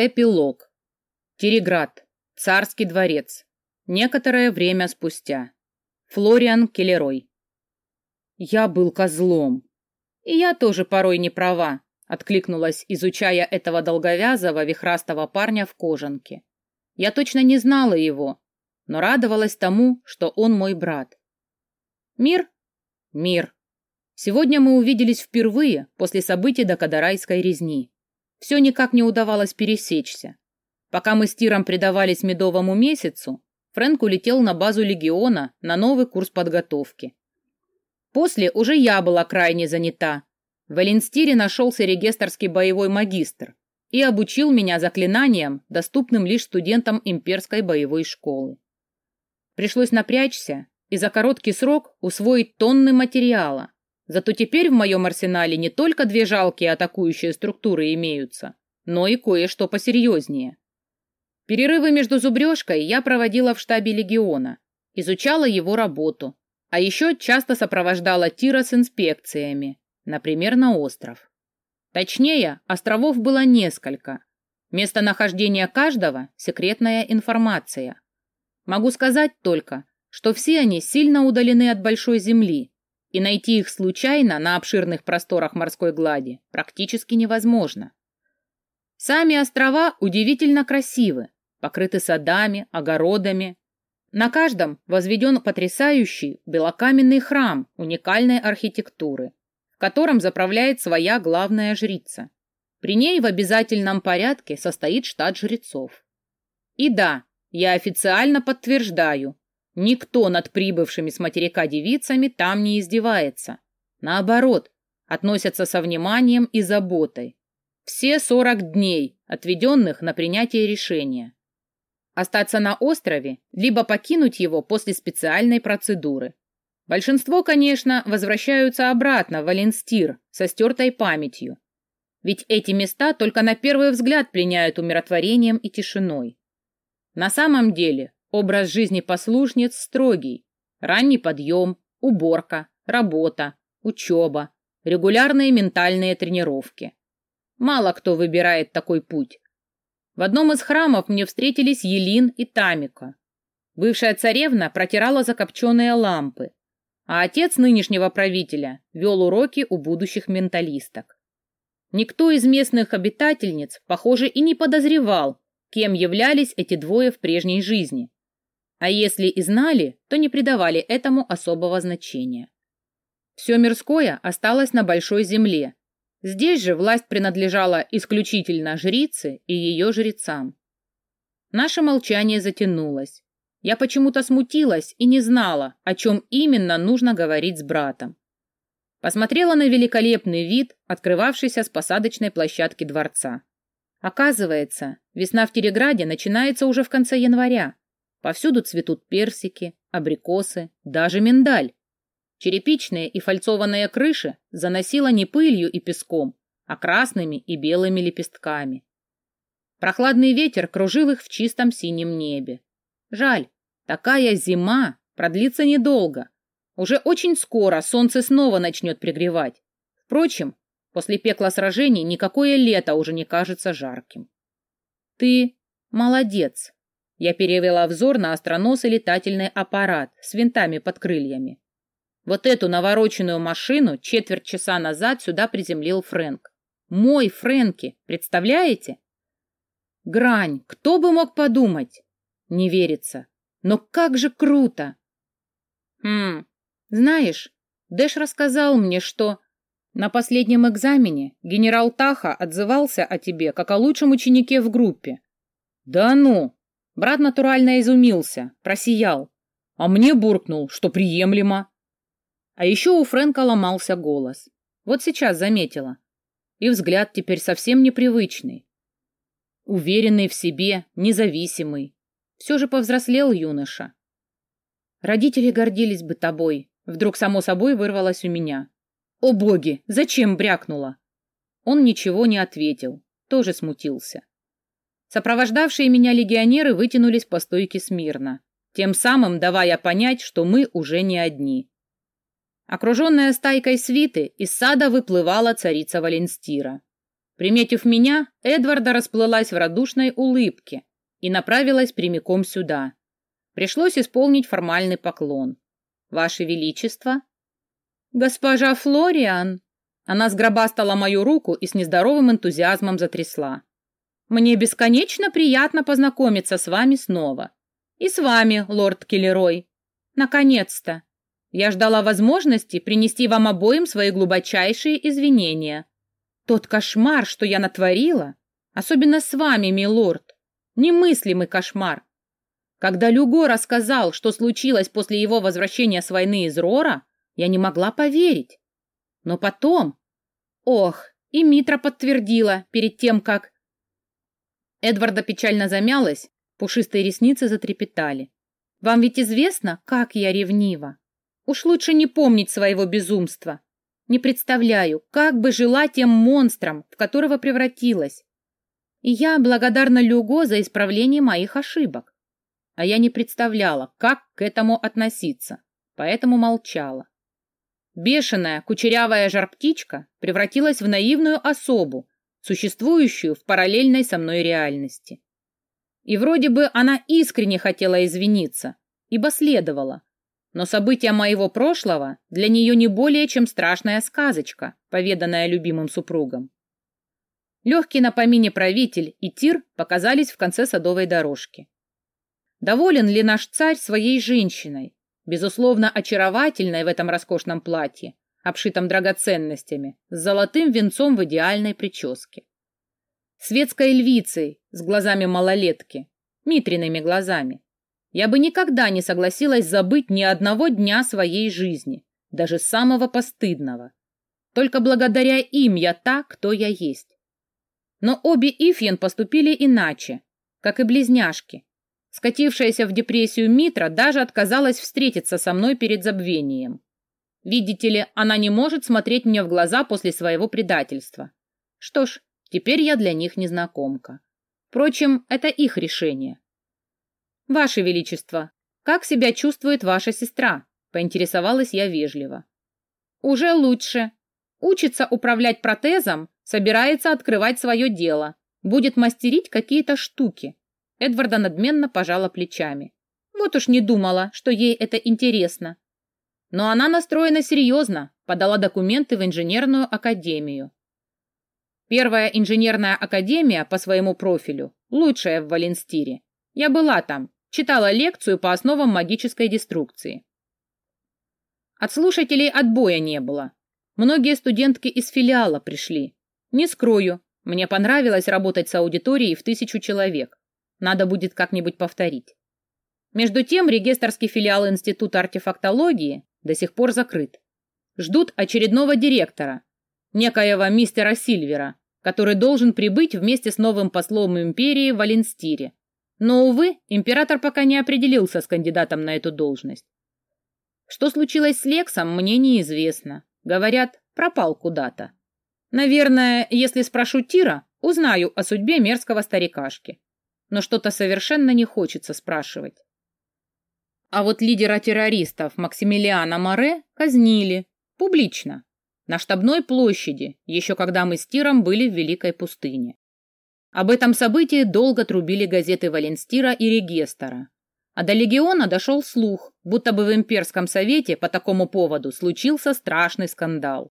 Эпилог. Тереград. Царский дворец. Некоторое время спустя. Флориан Келлерой. Я был козлом. И я тоже порой не права, откликнулась, изучая этого долговязого вихрастого парня в кожанке. Я точно не знала его, но радовалась тому, что он мой брат. Мир? Мир. Сегодня мы увиделись впервые после событий до Кадарайской резни. Все никак не удавалось пересечься. Пока мы с Тиром предавались медовому месяцу, Фрэнк улетел на базу легиона на новый курс подготовки. После уже я была крайне занята. В Эленстире нашелся регистрский боевой магистр и обучил меня заклинаниям, доступным лишь студентам имперской боевой школы. Пришлось напрячься и за короткий срок усвоить тонны материала, Зато теперь в моем арсенале не только две жалкие атакующие структуры имеются, но и кое-что посерьезнее. Перерывы между зубрежкой я проводила в штабе легиона, изучала его работу, а еще часто сопровождала Тира с инспекциями, например, на остров. Точнее, островов было несколько. Местонахождение каждого – секретная информация. Могу сказать только, что все они сильно удалены от большой земли, и найти их случайно на обширных просторах морской глади практически невозможно. Сами острова удивительно красивы, покрыты садами, огородами. На каждом возведен потрясающий белокаменный храм уникальной архитектуры, в котором заправляет своя главная жрица. При ней в обязательном порядке состоит штат жрецов. И да, я официально подтверждаю, Никто над прибывшими с материка девицами там не издевается. Наоборот, относятся со вниманием и заботой. Все сорок дней, отведенных на принятие решения. Остаться на острове, либо покинуть его после специальной процедуры. Большинство, конечно, возвращаются обратно в Аленстир со стертой памятью. Ведь эти места только на первый взгляд пленяют умиротворением и тишиной. На самом деле Образ жизни послушниц строгий. Ранний подъем, уборка, работа, учеба, регулярные ментальные тренировки. Мало кто выбирает такой путь. В одном из храмов мне встретились Елин и Тамика. Бывшая царевна протирала закопченные лампы, а отец нынешнего правителя вел уроки у будущих менталисток. Никто из местных обитательниц, похоже, и не подозревал, кем являлись эти двое в прежней жизни. А если и знали, то не придавали этому особого значения. Все мирское осталось на большой земле. Здесь же власть принадлежала исключительно жрице и ее жрецам. Наше молчание затянулось. Я почему-то смутилась и не знала, о чем именно нужно говорить с братом. Посмотрела на великолепный вид, открывавшийся с посадочной площадки дворца. Оказывается, весна в Тереграде начинается уже в конце января. Повсюду цветут персики, абрикосы, даже миндаль. Черепичные и фальцованные крыши заносило не пылью и песком, а красными и белыми лепестками. Прохладный ветер кружил их в чистом синем небе. Жаль, такая зима продлится недолго. Уже очень скоро солнце снова начнет пригревать. Впрочем, после пекла сражений никакое лето уже не кажется жарким. Ты молодец, я перевела взор на остроносый летательный аппарат с винтами под крыльями. Вот эту навороченную машину четверть часа назад сюда приземлил Фрэнк. Мой Фрэнки, представляете? Грань, кто бы мог подумать? Не верится. Но как же круто! Хм, знаешь, Дэш рассказал мне, что на последнем экзамене генерал Таха отзывался о тебе как о лучшем ученике в группе. Да ну! Брат натурально изумился, просиял, а мне буркнул, что приемлемо. А еще у Фрэнка ломался голос. Вот сейчас заметила. И взгляд теперь совсем непривычный. Уверенный в себе, независимый. Все же повзрослел юноша. Родители гордились бы тобой. Вдруг само собой вырвалось у меня. О боги, зачем брякнула? Он ничего не ответил, тоже смутился. Сопровождавшие меня легионеры вытянулись по стойке смирно, тем самым давая понять, что мы уже не одни. Окруженная стайкой свиты, из сада выплывала царица Валенстира. Приметив меня, Эдварда расплылась в радушной улыбке и направилась прямиком сюда. Пришлось исполнить формальный поклон. «Ваше Величество!» «Госпожа Флориан!» Она сгробастала мою руку и с нездоровым энтузиазмом затрясла. «Мне бесконечно приятно познакомиться с вами снова. И с вами, лорд Келлерой. Наконец-то! Я ждала возможности принести вам обоим свои глубочайшие извинения. Тот кошмар, что я натворила, особенно с вами, милорд, немыслимый кошмар. Когда Люго рассказал, что случилось после его возвращения с войны из Рора, я не могла поверить. Но потом... Ох, и Митра подтвердила перед тем, как... Эдварда печально замялась, пушистые ресницы затрепетали. «Вам ведь известно, как я ревнива. Уж лучше не помнить своего безумства. Не представляю, как бы жила тем монстром, в которого превратилась. И я благодарна Люго за исправление моих ошибок а я не представляла, как к этому относиться, поэтому молчала. Бешеная кучерявая жар-птичка превратилась в наивную особу, существующую в параллельной со мной реальности. И вроде бы она искренне хотела извиниться, ибо следовало, но события моего прошлого для нее не более чем страшная сказочка, поведанная любимым супругом. Легкий на помине правитель и Тир показались в конце садовой дорожки. Доволен ли наш царь своей женщиной, безусловно очаровательной в этом роскошном платье, обшитом драгоценностями, с золотым венцом в идеальной прическе? Светской львицей с глазами малолетки, Митриными глазами. Я бы никогда не согласилась забыть ни одного дня своей жизни, даже самого постыдного. Только благодаря им я та, кто я есть. Но обе Ифьен поступили иначе, как и близняшки, Скатившаяся в депрессию Митра даже отказалась встретиться со мной перед забвением. Видите ли, она не может смотреть мне в глаза после своего предательства. Что ж, теперь я для них незнакомка. Впрочем, это их решение. Ваше Величество, как себя чувствует ваша сестра? Поинтересовалась я вежливо. Уже лучше. Учится управлять протезом, собирается открывать свое дело, будет мастерить какие-то штуки. Эдварда надменно пожала плечами. Вот уж не думала, что ей это интересно. Но она настроена серьезно, подала документы в инженерную академию. Первая инженерная академия по своему профилю, лучшая в Валенстире. Я была там, читала лекцию по основам магической деструкции. От слушателей отбоя не было. Многие студентки из филиала пришли. Не скрою, мне понравилось работать с аудиторией в тысячу человек. Надо будет как-нибудь повторить. Между тем, регистрский филиал Института артефактологии до сих пор закрыт. Ждут очередного директора, некоего мистера Сильвера, который должен прибыть вместе с новым послом империи в Аленстире. Но, увы, император пока не определился с кандидатом на эту должность. Что случилось с Лексом, мне неизвестно. Говорят, пропал куда-то. Наверное, если спрошу Тира, узнаю о судьбе мерзкого старикашки но что-то совершенно не хочется спрашивать. А вот лидера террористов Максимилиана Море казнили. Публично. На штабной площади, еще когда мы с Тиром были в Великой пустыне. Об этом событии долго трубили газеты Валенстира и Регестора. А до легиона дошел слух, будто бы в имперском совете по такому поводу случился страшный скандал.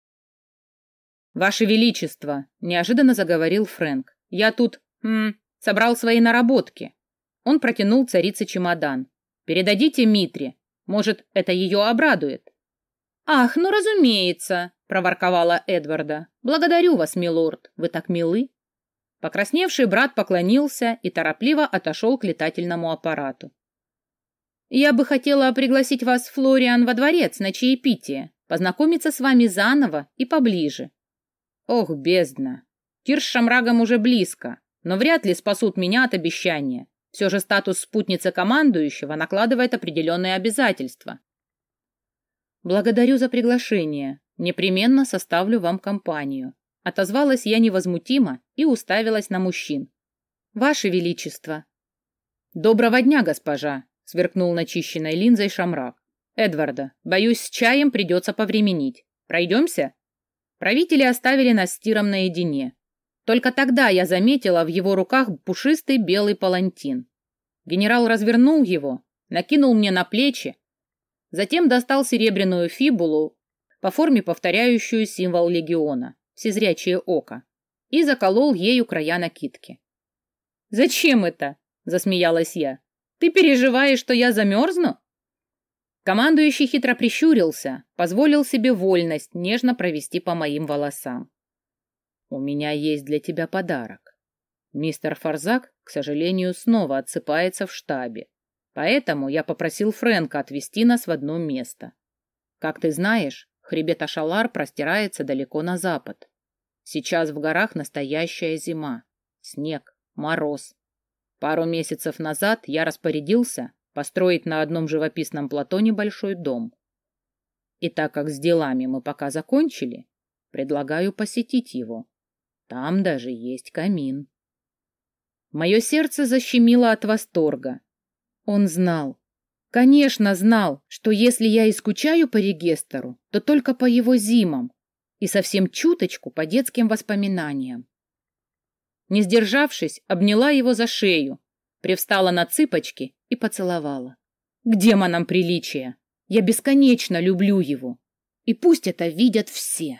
«Ваше Величество», — неожиданно заговорил Фрэнк, — «я тут, м, Собрал свои наработки. Он протянул царице чемодан. Передадите Митре. Может, это ее обрадует. Ах, ну разумеется, проворковала Эдварда. Благодарю вас, милорд. Вы так милы. Покрасневший брат поклонился и торопливо отошел к летательному аппарату. «Я бы хотела пригласить вас, Флориан, во дворец на чаепитие, познакомиться с вами заново и поближе». «Ох, бездна! Тир с Шамрагом уже близко но вряд ли спасут меня от обещания. Все же статус спутницы командующего накладывает определенные обязательства. Благодарю за приглашение. Непременно составлю вам компанию. Отозвалась я невозмутимо и уставилась на мужчин. Ваше Величество. Доброго дня, госпожа, сверкнул начищенной линзой Шамрак. Эдварда, боюсь, с чаем придется повременить. Пройдемся? Правители оставили нас с Тиром наедине. Только тогда я заметила в его руках пушистый белый палантин. Генерал развернул его, накинул мне на плечи, затем достал серебряную фибулу по форме повторяющую символ легиона, всезрячее око, и заколол ею края накидки. «Зачем это?» — засмеялась я. «Ты переживаешь, что я замерзну?» Командующий хитро прищурился, позволил себе вольность нежно провести по моим волосам. «У меня есть для тебя подарок. Мистер Фарзак, к сожалению, снова отсыпается в штабе, поэтому я попросил Фрэнка отвезти нас в одно место. Как ты знаешь, хребет Ашалар простирается далеко на запад. Сейчас в горах настоящая зима, снег, мороз. Пару месяцев назад я распорядился построить на одном живописном плато небольшой дом. И так как с делами мы пока закончили, предлагаю посетить его. Там даже есть камин. Мое сердце защемило от восторга. Он знал, конечно знал, что если я и скучаю по Регестору, то только по его зимам и совсем чуточку по детским воспоминаниям. Не сдержавшись, обняла его за шею, привстала на цыпочки и поцеловала. К демонам приличия! Я бесконечно люблю его. И пусть это видят все.